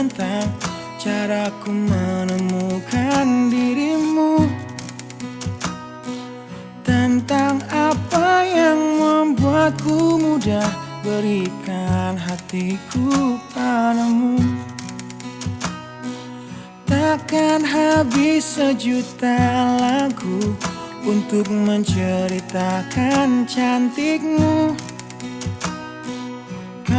tentang caraku menemukan dirimu. Tentang apa yang membuatku mudah berikan hatiku padamu. Takkan habis sejuta lagu untuk menceritakan cantikmu.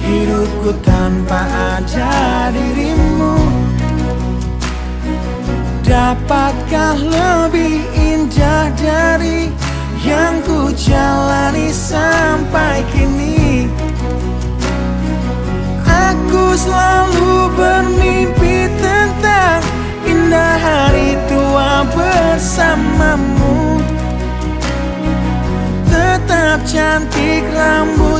Hidupku tanpa ada dirimu. Dapatkah lebih indah dari yang ku jalani sampai kini? Aku selalu bermimpi tentang indah hari tua bersamamu. Tetap cantik rambut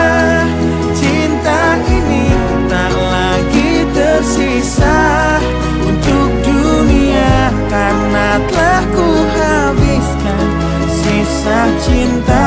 Sisa cintaku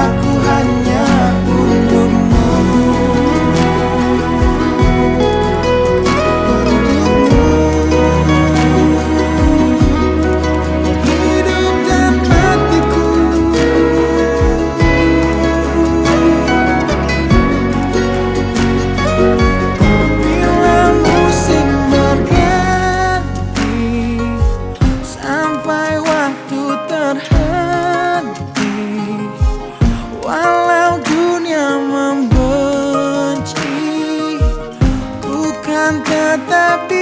membenci Ku kan tetap